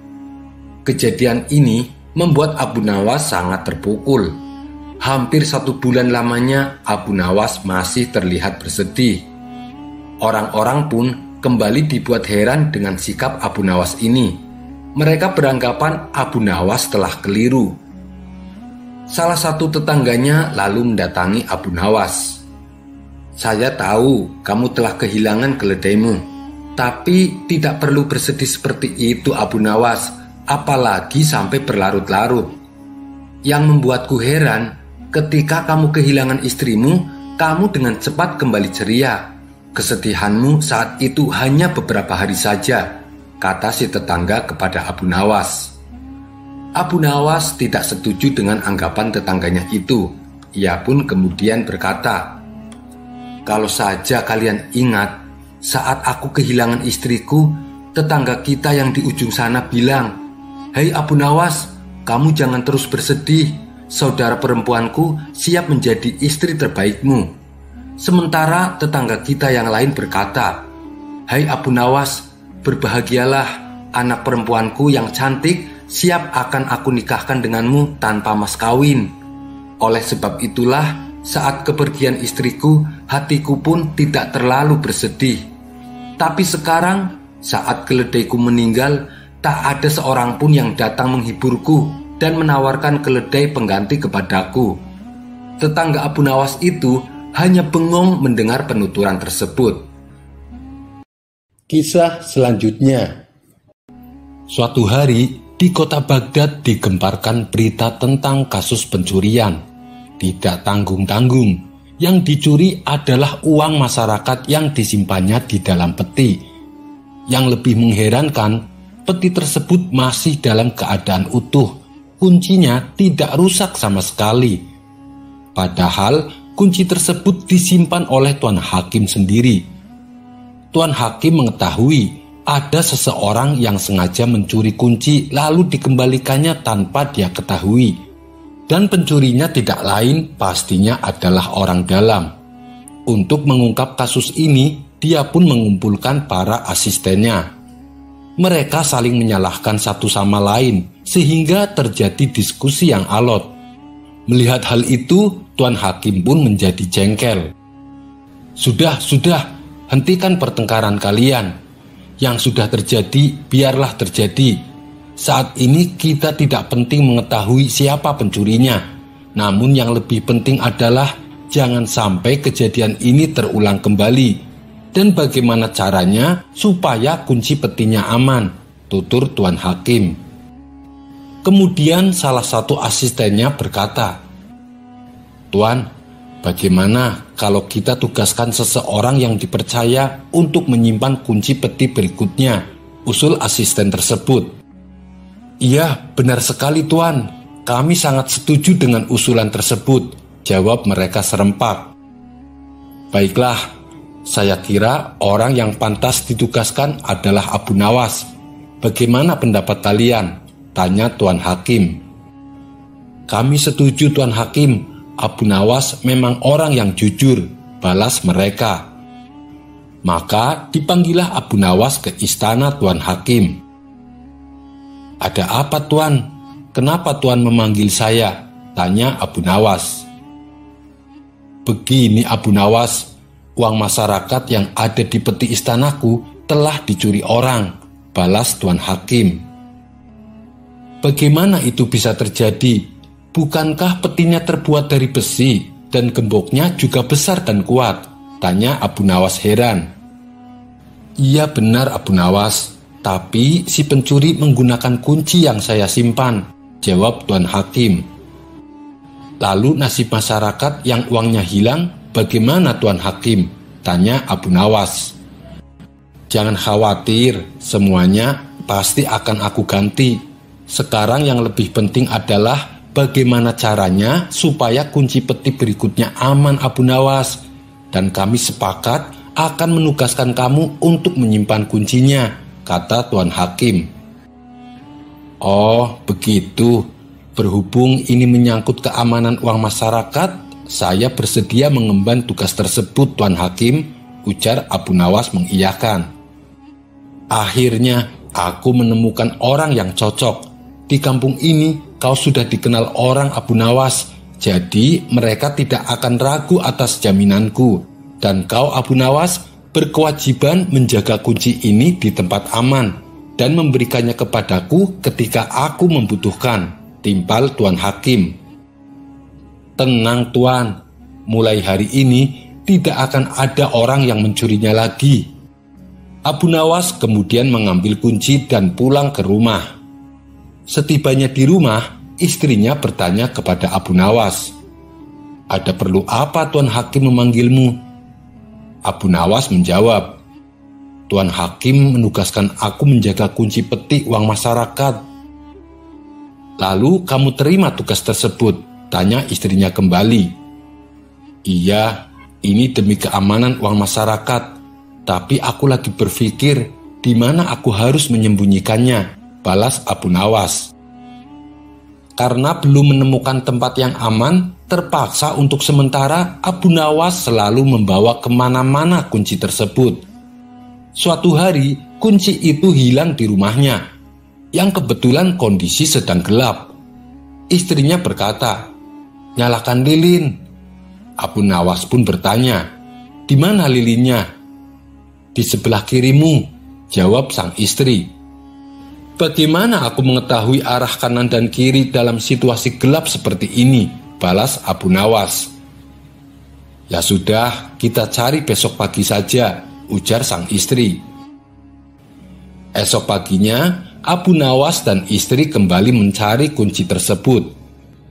Kejadian ini membuat Abu Nawas sangat terpukul. Hampir satu bulan lamanya Abu Nawas masih terlihat bersedih. Orang-orang pun kembali dibuat heran dengan sikap Abu Nawas ini. Mereka beranggapan Abu Nawas telah keliru. Salah satu tetangganya lalu mendatangi Abu Nawas. Saya tahu kamu telah kehilangan keledaimu, tapi tidak perlu bersedih seperti itu Abu Nawas, apalagi sampai berlarut-larut. Yang membuatku heran, ketika kamu kehilangan istrimu, kamu dengan cepat kembali ceria Kesedihanmu saat itu hanya beberapa hari saja, kata si tetangga kepada Abu Nawas. Abu Nawas tidak setuju dengan anggapan tetangganya itu. Ia pun kemudian berkata, "Kalau saja kalian ingat, saat aku kehilangan istriku, tetangga kita yang di ujung sana bilang, 'Hei Abu Nawas, kamu jangan terus bersedih. Saudara perempuanku siap menjadi istri terbaikmu.' Sementara tetangga kita yang lain berkata, Hai Abu Nawas, berbahagialah anak perempuanku yang cantik siap akan aku nikahkan denganmu tanpa mas kawin. Oleh sebab itulah saat kepergian istriku hatiku pun tidak terlalu bersedih. Tapi sekarang saat keledaiku meninggal tak ada seorang pun yang datang menghiburku dan menawarkan keledai pengganti kepadaku. Tetangga Abu Nawas itu hanya bengong mendengar penuturan tersebut. Kisah selanjutnya Suatu hari di kota Baghdad digemparkan berita tentang kasus pencurian. tidak tanggung-tanggung. Yang dicuri adalah uang masyarakat yang disimpannya di dalam peti. Yang lebih mengherankan, peti tersebut masih dalam keadaan utuh. Kuncinya tidak rusak sama sekali. Padahal kunci tersebut disimpan oleh Tuan Hakim sendiri. Tuan Hakim mengetahui ada seseorang yang sengaja mencuri kunci lalu dikembalikannya tanpa dia ketahui. Dan pencurinya tidak lain pastinya adalah orang dalam. Untuk mengungkap kasus ini, dia pun mengumpulkan para asistennya. Mereka saling menyalahkan satu sama lain sehingga terjadi diskusi yang alot. Melihat hal itu, Tuan Hakim pun menjadi jengkel. Sudah, sudah, hentikan pertengkaran kalian yang sudah terjadi biarlah terjadi. Saat ini kita tidak penting mengetahui siapa pencurinya, namun yang lebih penting adalah jangan sampai kejadian ini terulang kembali. Dan bagaimana caranya supaya kunci petinya aman, tutur Tuan Hakim. Kemudian salah satu asistennya berkata, Tuan, Bagaimana kalau kita tugaskan seseorang yang dipercaya untuk menyimpan kunci peti berikutnya? Usul asisten tersebut. Iya, benar sekali Tuan. Kami sangat setuju dengan usulan tersebut, jawab mereka serempak. Baiklah, saya kira orang yang pantas ditugaskan adalah Abu Nawas. Bagaimana pendapat kalian? Tanya Tuan Hakim. Kami setuju Tuan Hakim, Abu Nawas memang orang yang jujur, balas mereka. Maka dipanggillah Abu Nawas ke istana Tuan Hakim. Ada apa Tuan? Kenapa Tuan memanggil saya? Tanya Abu Nawas. Begini Abu Nawas, uang masyarakat yang ada di peti istanaku telah dicuri orang, balas Tuan Hakim. Bagaimana itu bisa terjadi? Bukankah petinya terbuat dari besi dan gemboknya juga besar dan kuat? Tanya Abu Nawas heran. Iya benar Abu Nawas, tapi si pencuri menggunakan kunci yang saya simpan, jawab Tuan Hakim. Lalu nasib masyarakat yang uangnya hilang bagaimana Tuan Hakim? Tanya Abu Nawas. Jangan khawatir, semuanya pasti akan aku ganti. Sekarang yang lebih penting adalah bagaimana caranya supaya kunci peti berikutnya aman Abu Nawas dan kami sepakat akan menugaskan kamu untuk menyimpan kuncinya, kata Tuan Hakim. Oh, begitu. Berhubung ini menyangkut keamanan uang masyarakat, saya bersedia mengemban tugas tersebut, Tuan Hakim, ujar Abu Nawas mengiyakan. Akhirnya, aku menemukan orang yang cocok. Di kampung ini kau sudah dikenal orang Abu Nawas, jadi mereka tidak akan ragu atas jaminanku. Dan kau Abu Nawas berkewajiban menjaga kunci ini di tempat aman dan memberikannya kepadaku ketika aku membutuhkan. Timpal Tuan Hakim. Tenang Tuan, mulai hari ini tidak akan ada orang yang mencurinya lagi. Abu Nawas kemudian mengambil kunci dan pulang ke rumah. Setibanya di rumah, istrinya bertanya kepada Abu Nawas, "Ada perlu apa Tuan Hakim memanggilmu?" Abu Nawas menjawab, "Tuan Hakim menugaskan aku menjaga kunci peti uang masyarakat." "Lalu kamu terima tugas tersebut?" Tanya istrinya kembali. "Iya, ini demi keamanan uang masyarakat, tapi aku lagi berpikir di mana aku harus menyembunyikannya." balas Abu Nawas. Karena belum menemukan tempat yang aman, terpaksa untuk sementara Abu Nawas selalu membawa ke mana-mana kunci tersebut. Suatu hari, kunci itu hilang di rumahnya, yang kebetulan kondisi sedang gelap. Istrinya berkata, nyalakan lilin. Abu Nawas pun bertanya, di mana lilinnya? Di sebelah kirimu, jawab sang istri. Bagaimana aku mengetahui arah kanan dan kiri dalam situasi gelap seperti ini? Balas Abu Nawas. Ya sudah, kita cari besok pagi saja, ujar sang istri. Esok paginya, Abu Nawas dan istri kembali mencari kunci tersebut.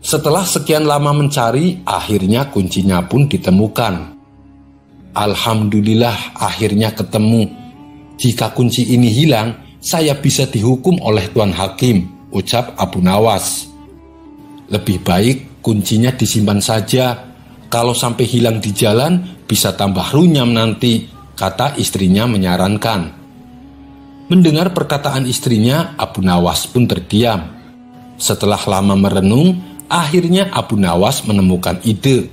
Setelah sekian lama mencari, akhirnya kuncinya pun ditemukan. Alhamdulillah, akhirnya ketemu. Jika kunci ini hilang, saya bisa dihukum oleh Tuan Hakim, ucap Abu Nawas. Lebih baik kuncinya disimpan saja. Kalau sampai hilang di jalan, bisa tambah runyam nanti, kata istrinya menyarankan. Mendengar perkataan istrinya, Abu Nawas pun terdiam. Setelah lama merenung, akhirnya Abu Nawas menemukan ide.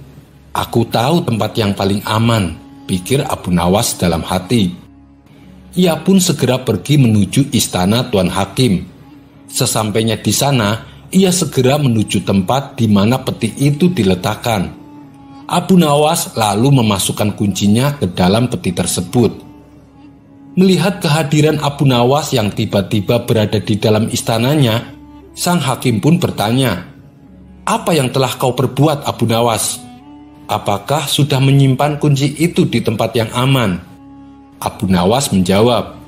Aku tahu tempat yang paling aman, pikir Abu Nawas dalam hati. Ia pun segera pergi menuju istana Tuan Hakim. Sesampainya di sana, ia segera menuju tempat di mana peti itu diletakkan. Abu Nawas lalu memasukkan kuncinya ke dalam peti tersebut. Melihat kehadiran Abu Nawas yang tiba-tiba berada di dalam istananya, sang hakim pun bertanya, "Apa yang telah kau perbuat, Abu Nawas? Apakah sudah menyimpan kunci itu di tempat yang aman?" Abu Nawas menjawab,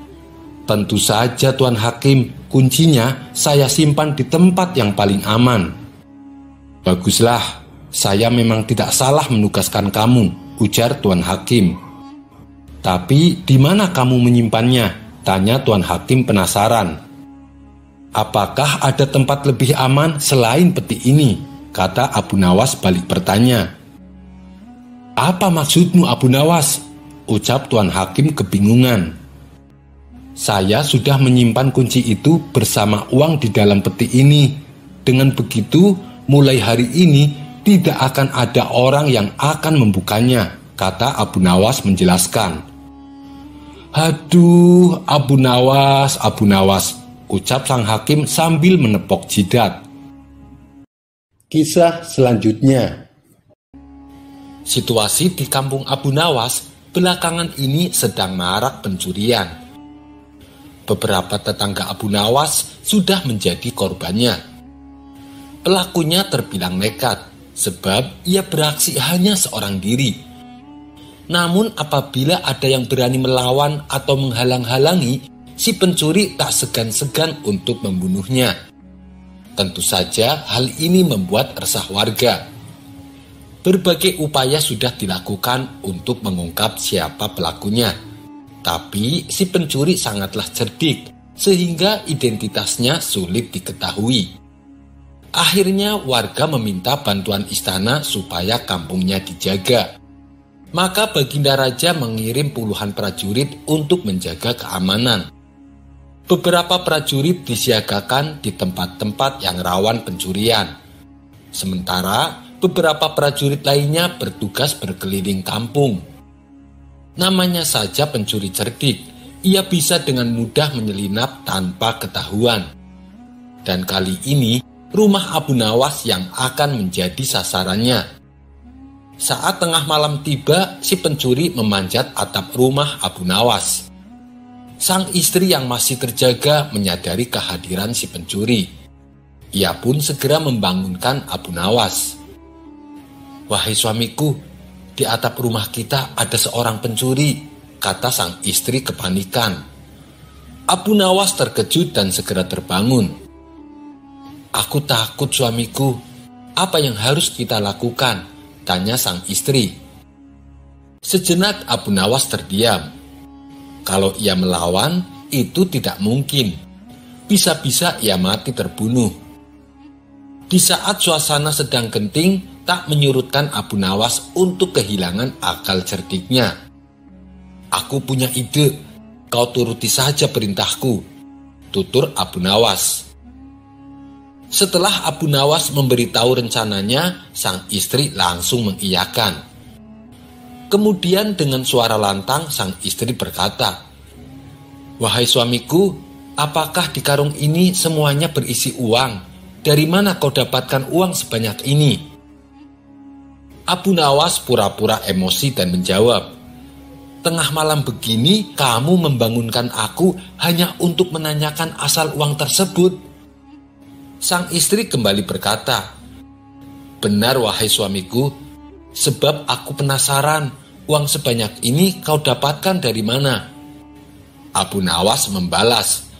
"Tentu saja, Tuan Hakim, kuncinya saya simpan di tempat yang paling aman." "Baguslah, saya memang tidak salah menugaskan kamu," ujar Tuan Hakim. Tapi di mana kamu menyimpannya? Tanya Tuan Hakim penasaran. Apakah ada tempat lebih aman selain peti ini? Kata Abu Nawas balik bertanya. Apa maksudmu Abu Nawas? Ucap Tuan Hakim kebingungan. Saya sudah menyimpan kunci itu bersama uang di dalam peti ini. Dengan begitu, mulai hari ini tidak akan ada orang yang akan membukanya, kata Abu Nawas menjelaskan. Aduh, Abu Nawas, Abu Nawas, ucap sang hakim sambil menepok jidat. Kisah selanjutnya Situasi di kampung Abu Nawas belakangan ini sedang marak pencurian. Beberapa tetangga Abu Nawas sudah menjadi korbannya. Pelakunya terbilang nekat sebab ia beraksi hanya seorang diri namun apabila ada yang berani melawan atau menghalang-halangi, si pencuri tak segan-segan untuk membunuhnya. Tentu saja hal ini membuat resah warga. Berbagai upaya sudah dilakukan untuk mengungkap siapa pelakunya. Tapi si pencuri sangatlah cerdik sehingga identitasnya sulit diketahui. Akhirnya warga meminta bantuan istana supaya kampungnya dijaga. Maka Baginda Raja mengirim puluhan prajurit untuk menjaga keamanan. Beberapa prajurit disiagakan di tempat-tempat yang rawan pencurian. Sementara beberapa prajurit lainnya bertugas berkeliling kampung. Namanya saja pencuri cerdik, ia bisa dengan mudah menyelinap tanpa ketahuan. Dan kali ini, rumah Abu Nawas yang akan menjadi sasarannya. Saat tengah malam tiba, si pencuri memanjat atap rumah Abu Nawas. Sang istri yang masih terjaga menyadari kehadiran si pencuri. Ia pun segera membangunkan Abu Nawas. Wahai suamiku, di atap rumah kita ada seorang pencuri, kata sang istri kepanikan. Abu Nawas terkejut dan segera terbangun. Aku takut suamiku, apa yang harus kita lakukan? Tanya sang istri. Sejenak Abu Nawas terdiam. Kalau ia melawan, itu tidak mungkin. Bisa-bisa ia mati terbunuh. Di saat suasana sedang genting, tak menyurutkan Abu Nawas untuk kehilangan akal cerdiknya. Aku punya ide, kau turuti saja perintahku, tutur Abu Nawas. Setelah Abu Nawas memberitahu rencananya, sang istri langsung mengiyakan. Kemudian dengan suara lantang sang istri berkata, Wahai suamiku, apakah di karung ini semuanya berisi uang? Dari mana kau dapatkan uang sebanyak ini? Abu Nawas pura-pura emosi dan menjawab, Tengah malam begini kamu membangunkan aku hanya untuk menanyakan asal uang tersebut Sang istri kembali berkata, Benar wahai suamiku, sebab aku penasaran uang sebanyak ini kau dapatkan dari mana? Abu Nawas membalas,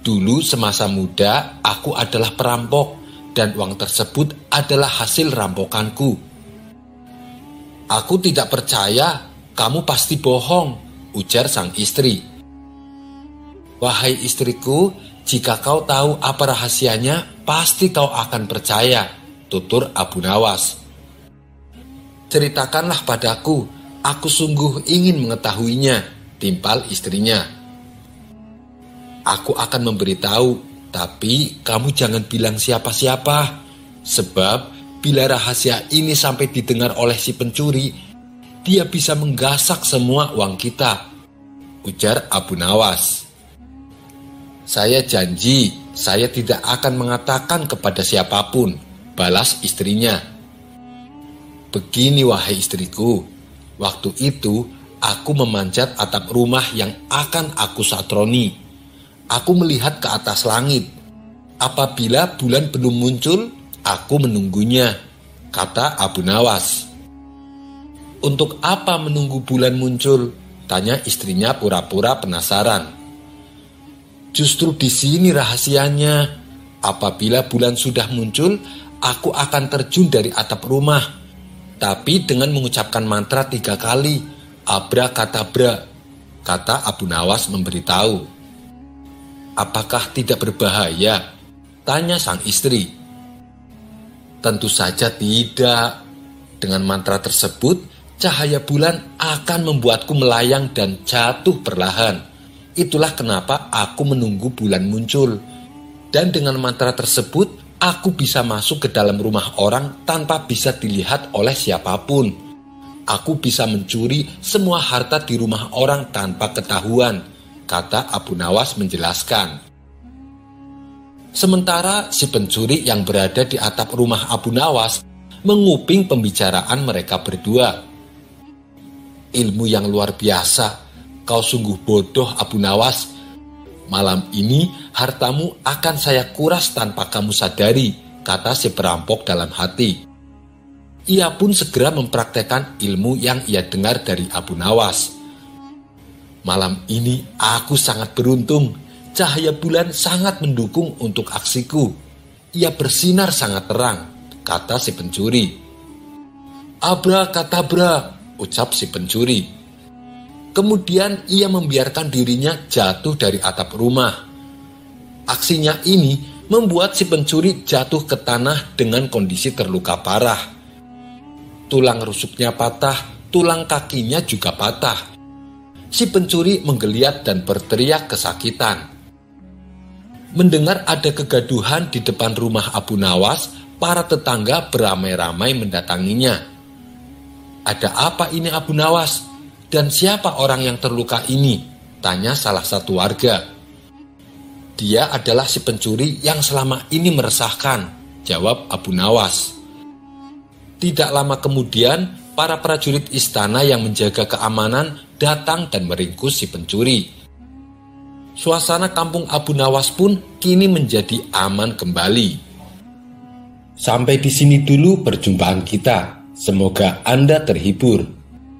Dulu semasa muda aku adalah perampok dan uang tersebut adalah hasil rampokanku. Aku tidak percaya, kamu pasti bohong, ujar sang istri. Wahai istriku, jika kau tahu apa rahasianya, pasti kau akan percaya, tutur Abu Nawas. Ceritakanlah padaku, aku sungguh ingin mengetahuinya, timpal istrinya. Aku akan memberitahu, tapi kamu jangan bilang siapa-siapa, sebab bila rahasia ini sampai didengar oleh si pencuri, dia bisa menggasak semua uang kita, ujar Abu Nawas. Saya janji, saya tidak akan mengatakan kepada siapa pun, balas istrinya. Begini wahai istriku, waktu itu aku memanjat atap rumah yang akan aku satroni. Aku melihat ke atas langit. Apabila bulan belum muncul, aku menunggunya, kata Abu Nawas. Untuk apa menunggu bulan muncul? Tanya istrinya pura-pura penasaran. Justru di sini rahasianya. Apabila bulan sudah muncul, aku akan terjun dari atap rumah tapi dengan mengucapkan mantra tiga kali, abra kata bra, kata Abu Nawas memberitahu. Apakah tidak berbahaya? Tanya sang istri. Tentu saja tidak. Dengan mantra tersebut, cahaya bulan akan membuatku melayang dan jatuh perlahan. Itulah kenapa aku menunggu bulan muncul. Dan dengan mantra tersebut, Aku bisa masuk ke dalam rumah orang tanpa bisa dilihat oleh siapa pun. Aku bisa mencuri semua harta di rumah orang tanpa ketahuan, kata Abu Nawas menjelaskan. Sementara si pencuri yang berada di atap rumah Abu Nawas menguping pembicaraan mereka berdua. Ilmu yang luar biasa, kau sungguh bodoh Abu Nawas, Malam ini hartamu akan saya kuras tanpa kamu sadari, kata si perampok dalam hati. Ia pun segera mempraktekkan ilmu yang ia dengar dari Abu Nawas. Malam ini aku sangat beruntung. Cahaya bulan sangat mendukung untuk aksiku. Ia bersinar sangat terang, kata si pencuri. Abra kata bra, ucap si pencuri. Kemudian ia membiarkan dirinya jatuh dari atap rumah. Aksinya ini membuat si pencuri jatuh ke tanah dengan kondisi terluka parah. Tulang rusuknya patah, tulang kakinya juga patah. Si pencuri menggeliat dan berteriak kesakitan. Mendengar ada kegaduhan di depan rumah Abu Nawas, para tetangga beramai-ramai mendatanginya. Ada apa ini Abu Nawas? Dan siapa orang yang terluka ini? Tanya salah satu warga. Dia adalah si pencuri yang selama ini meresahkan, jawab Abu Nawas. Tidak lama kemudian, para prajurit istana yang menjaga keamanan datang dan meringkus si pencuri. Suasana kampung Abu Nawas pun kini menjadi aman kembali. Sampai di sini dulu perjumpaan kita. Semoga Anda terhibur.